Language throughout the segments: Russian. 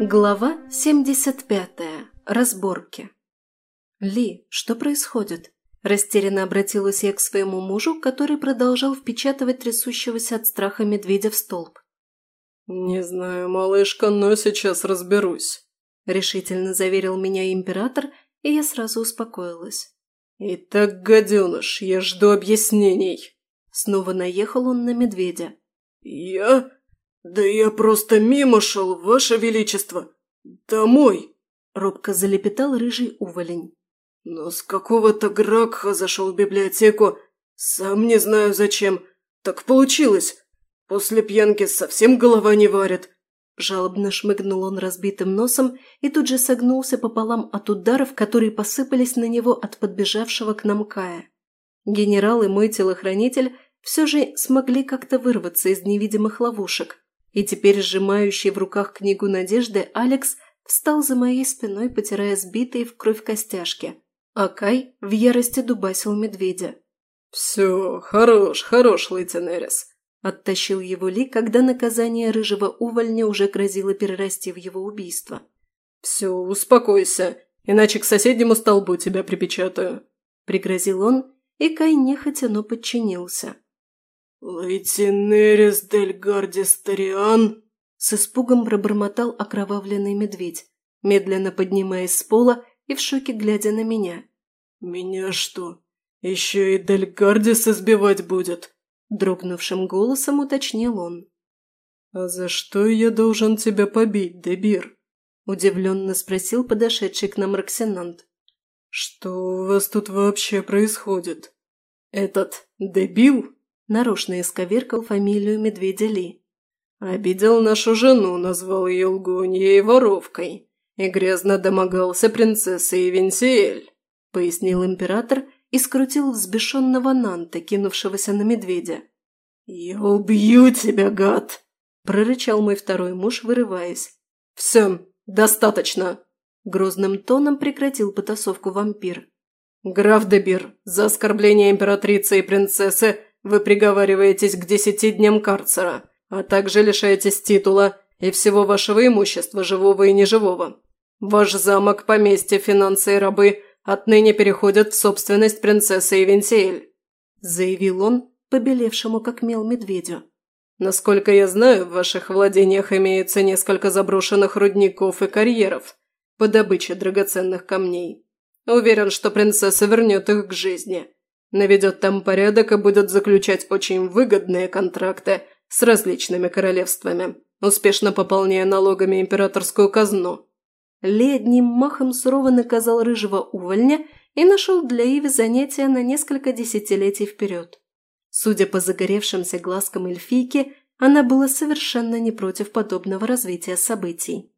Глава 75. Разборки. «Ли, что происходит?» Растерянно обратилась я к своему мужу, который продолжал впечатывать трясущегося от страха медведя в столб. «Не знаю, малышка, но сейчас разберусь», – решительно заверил меня император, и я сразу успокоилась. «Итак, гаденыш, я жду объяснений». Снова наехал он на медведя. «Я? Да я просто мимо шел, ваше величество. Домой!» – робко залепетал рыжий уволень. «Но с какого-то Гракха зашел в библиотеку, сам не знаю зачем. Так получилось. После пьянки совсем голова не варит. Жалобно шмыгнул он разбитым носом и тут же согнулся пополам от ударов, которые посыпались на него от подбежавшего к нам Кая. Генерал и мой телохранитель все же смогли как-то вырваться из невидимых ловушек, и теперь сжимающий в руках книгу надежды Алекс встал за моей спиной, потирая сбитые в кровь костяшки, а Кай в ярости дубасил медведя. «Все, хорош, хорош, Лейтенерис. Оттащил его Ли, когда наказание рыжего увольня уже грозило перерасти в его убийство. «Все, успокойся, иначе к соседнему столбу тебя припечатаю», – пригрозил он, и Кай нехотя, но подчинился. «Лейтенерис дель Гардистариан?» С испугом пробормотал окровавленный медведь, медленно поднимаясь с пола и в шоке глядя на меня. «Меня что, еще и Дель Гардис избивать будет?» Дрогнувшим голосом уточнил он. «А за что я должен тебя побить, Дебир?» Удивленно спросил подошедший к нам Роксинант. «Что у вас тут вообще происходит?» «Этот дебил?» Нарочно исковеркал фамилию Медведя Ли. «Обидел нашу жену, назвал ее лгуньей и воровкой, и грязно домогался принцессы Ивенсиэль», пояснил император и скрутил взбешенного Нанта, кинувшегося на медведя. «Я убью тебя, гад!» – прорычал мой второй муж, вырываясь. «Все, достаточно!» – грозным тоном прекратил потасовку вампир. «Граф Дебир, за оскорбление императрицы и принцессы вы приговариваетесь к десяти дням карцера, а также лишаетесь титула и всего вашего имущества, живого и неживого. Ваш замок, поместье, финансы и рабы отныне переходят в собственность принцессы Ивентиэль», – заявил он, побелевшему как мел медведю. «Насколько я знаю, в ваших владениях имеется несколько заброшенных рудников и карьеров по добыче драгоценных камней. Уверен, что принцесса вернет их к жизни, наведет там порядок и будет заключать очень выгодные контракты с различными королевствами, успешно пополняя налогами императорскую казну. Ли одним махом сурово наказал рыжего увольня и нашел для Иви занятия на несколько десятилетий вперед. Судя по загоревшимся глазкам эльфийки, она была совершенно не против подобного развития событий.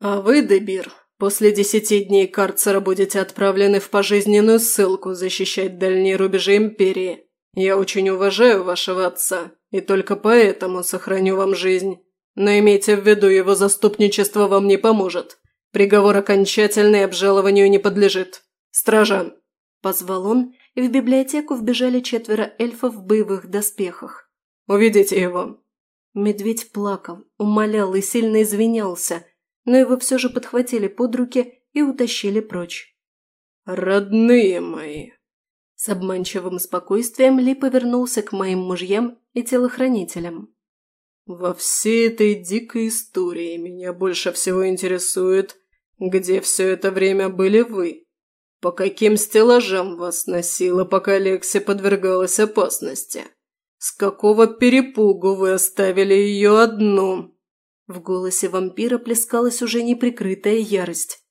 «А вы, Дебир, после десяти дней карцера будете отправлены в пожизненную ссылку защищать дальние рубежи Империи. Я очень уважаю вашего отца и только поэтому сохраню вам жизнь. Но имейте в виду, его заступничество вам не поможет. Приговор окончательный обжалованию не подлежит. Стража!» Позвал он, и в библиотеку вбежали четверо эльфов в боевых доспехах. «Уведите его!» Медведь плакал, умолял и сильно извинялся, но его все же подхватили под руки и утащили прочь. «Родные мои!» С обманчивым спокойствием Ли повернулся к моим мужьям и телохранителям. Во всей этой дикой истории меня больше всего интересует, где все это время были вы? По каким стеллажам вас носило, пока Лекси подвергалась опасности? С какого перепугу вы оставили ее одну?» В голосе вампира плескалась уже неприкрытая ярость.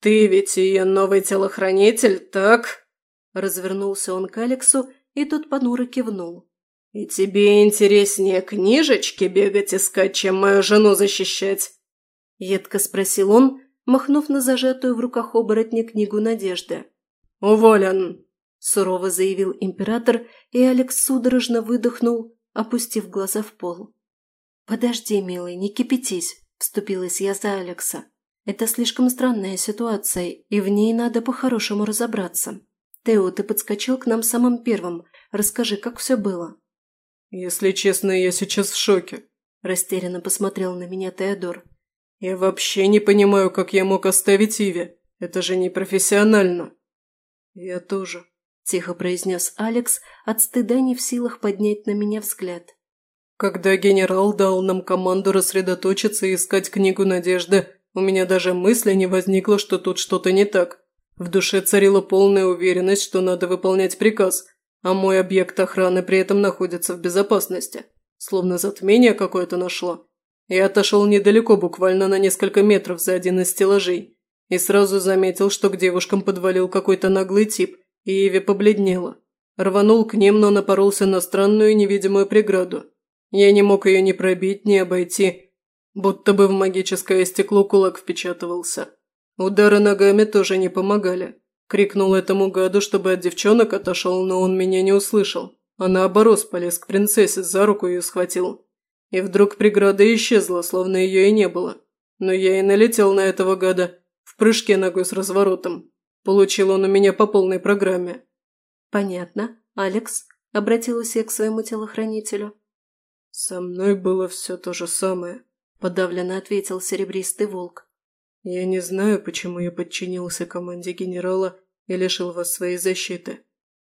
«Ты ведь ее новый телохранитель, так?» Развернулся он к Алексу, и тот понуро кивнул. «И тебе интереснее книжечки бегать искать, чем мою жену защищать?» Едко спросил он, махнув на зажатую в руках оборотня книгу надежды. «Уволен!» – сурово заявил император, и Алекс судорожно выдохнул, опустив глаза в пол. «Подожди, милый, не кипятись», – вступилась я за Алекса. «Это слишком странная ситуация, и в ней надо по-хорошему разобраться. Тео, ты подскочил к нам самым первым. Расскажи, как все было». «Если честно, я сейчас в шоке», – растерянно посмотрел на меня Теодор. Я вообще не понимаю, как я мог оставить Иви. Это же не профессионально». «Я тоже», – тихо произнес Алекс, от стыда не в силах поднять на меня взгляд. «Когда генерал дал нам команду рассредоточиться и искать книгу надежды, у меня даже мысли не возникло, что тут что-то не так. В душе царила полная уверенность, что надо выполнять приказ, а мой объект охраны при этом находится в безопасности. Словно затмение какое-то нашло. Я отошел недалеко, буквально на несколько метров за один из стеллажей, и сразу заметил, что к девушкам подвалил какой-то наглый тип, и Иви побледнела. Рванул к ним, но напоролся на странную невидимую преграду. Я не мог ее ни пробить, ни обойти, будто бы в магическое стекло кулак впечатывался. Удары ногами тоже не помогали. Крикнул этому гаду, чтобы от девчонок отошел, но он меня не услышал, а наоборот полез к принцессе, за руку ее схватил. И вдруг преграда исчезла, словно ее и не было. Но я и налетел на этого гада, в прыжке ногой с разворотом. Получил он у меня по полной программе. «Понятно. Алекс?» – обратилась я к своему телохранителю. «Со мной было все то же самое», – подавленно ответил серебристый волк. «Я не знаю, почему я подчинился команде генерала и лишил вас своей защиты.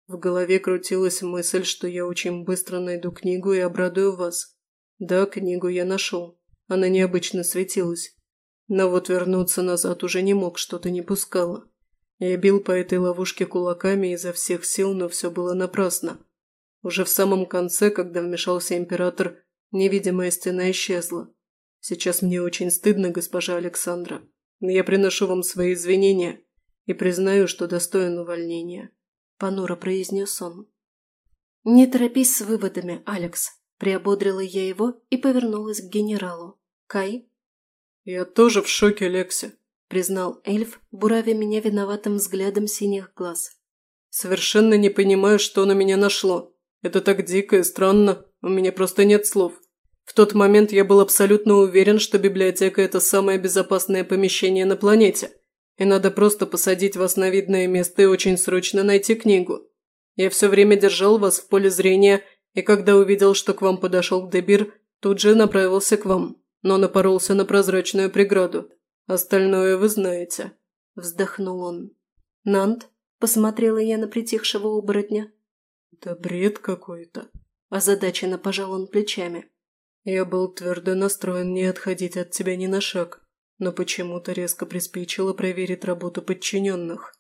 В голове крутилась мысль, что я очень быстро найду книгу и обрадую вас. Да, книгу я нашел. Она необычно светилась. Но вот вернуться назад уже не мог, что-то не пускало. Я бил по этой ловушке кулаками изо всех сил, но все было напрасно. Уже в самом конце, когда вмешался император, невидимая стена исчезла. Сейчас мне очень стыдно, госпожа Александра, но я приношу вам свои извинения и признаю, что достоин увольнения», – понуро произнес он. «Не торопись с выводами, Алекс», – приободрила я его и повернулась к генералу. «Кай?» «Я тоже в шоке, Лекси», – признал эльф, буравя меня виноватым взглядом синих глаз. «Совершенно не понимаю, что на меня нашло. Это так дико и странно, у меня просто нет слов. В тот момент я был абсолютно уверен, что библиотека – это самое безопасное помещение на планете, и надо просто посадить вас на видное место и очень срочно найти книгу. Я все время держал вас в поле зрения, и когда увидел, что к вам подошел Дебир, тут же направился к вам, но напоролся на прозрачную преграду. Остальное вы знаете». Вздохнул он. «Нант?» – посмотрела я на притихшего оборотня. «Да бред какой-то», – озадаченно пожал он плечами. Я был твердо настроен не отходить от тебя ни на шаг, но почему-то резко приспичило проверить работу подчиненных.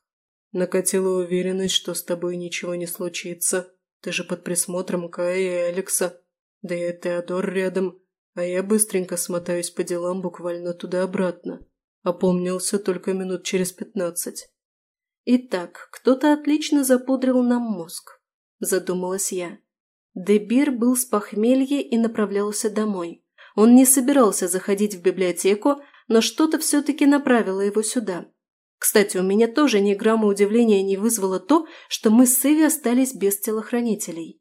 Накатила уверенность, что с тобой ничего не случится. Ты же под присмотром Кая и Алекса. Да и Теодор рядом. А я быстренько смотаюсь по делам буквально туда-обратно. Опомнился только минут через пятнадцать. «Итак, кто-то отлично запудрил нам мозг», – задумалась я. Дебир был с похмелья и направлялся домой. Он не собирался заходить в библиотеку, но что-то все-таки направило его сюда. Кстати, у меня тоже ни грамма удивления не вызвало то, что мы с Иви остались без телохранителей.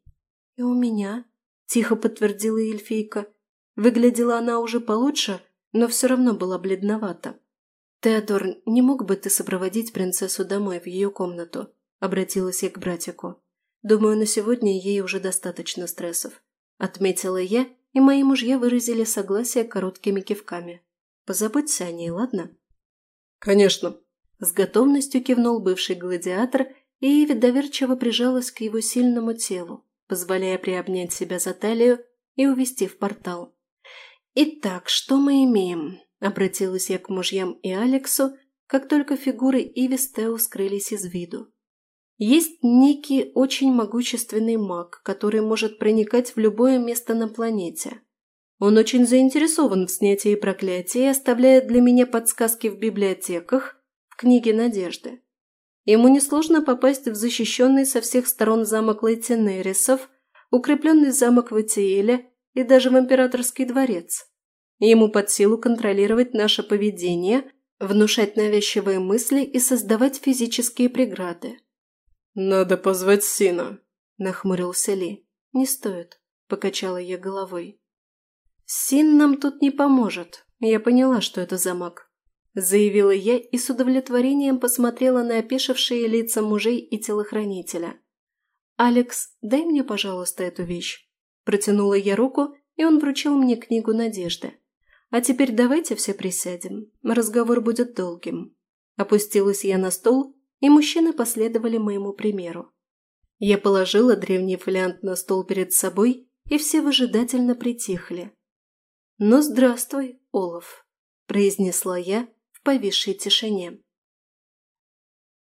«И у меня», – тихо подтвердила эльфийка. Выглядела она уже получше, но все равно была бледновата. «Теодор, не мог бы ты сопроводить принцессу домой в ее комнату?» – обратилась я к братику. Думаю, на сегодня ей уже достаточно стрессов. Отметила я, и мои мужья выразили согласие короткими кивками. Позаботься о ней, ладно? Конечно. С готовностью кивнул бывший гладиатор, и Иви доверчиво прижалась к его сильному телу, позволяя приобнять себя за талию и увести в портал. «Итак, что мы имеем?» – обратилась я к мужьям и Алексу, как только фигуры Иви с Тео скрылись из виду. Есть некий очень могущественный маг, который может проникать в любое место на планете. Он очень заинтересован в снятии проклятия и оставляет для меня подсказки в библиотеках, в книге Надежды. Ему несложно попасть в защищенный со всех сторон замок Лейтенерисов, укрепленный замок Ватиэля и даже в императорский дворец. Ему под силу контролировать наше поведение, внушать навязчивые мысли и создавать физические преграды. «Надо позвать Сина», – нахмурился Ли. «Не стоит», – покачала я головой. «Син нам тут не поможет. Я поняла, что это замок», – заявила я и с удовлетворением посмотрела на опешившие лица мужей и телохранителя. «Алекс, дай мне, пожалуйста, эту вещь». Протянула я руку, и он вручил мне книгу Надежды. А теперь давайте все присядем. Разговор будет долгим». Опустилась я на стол, и мужчины последовали моему примеру. Я положила древний фолиант на стол перед собой, и все выжидательно притихли. «Ну, здравствуй, Олаф», – произнесла я в повисшей тишине.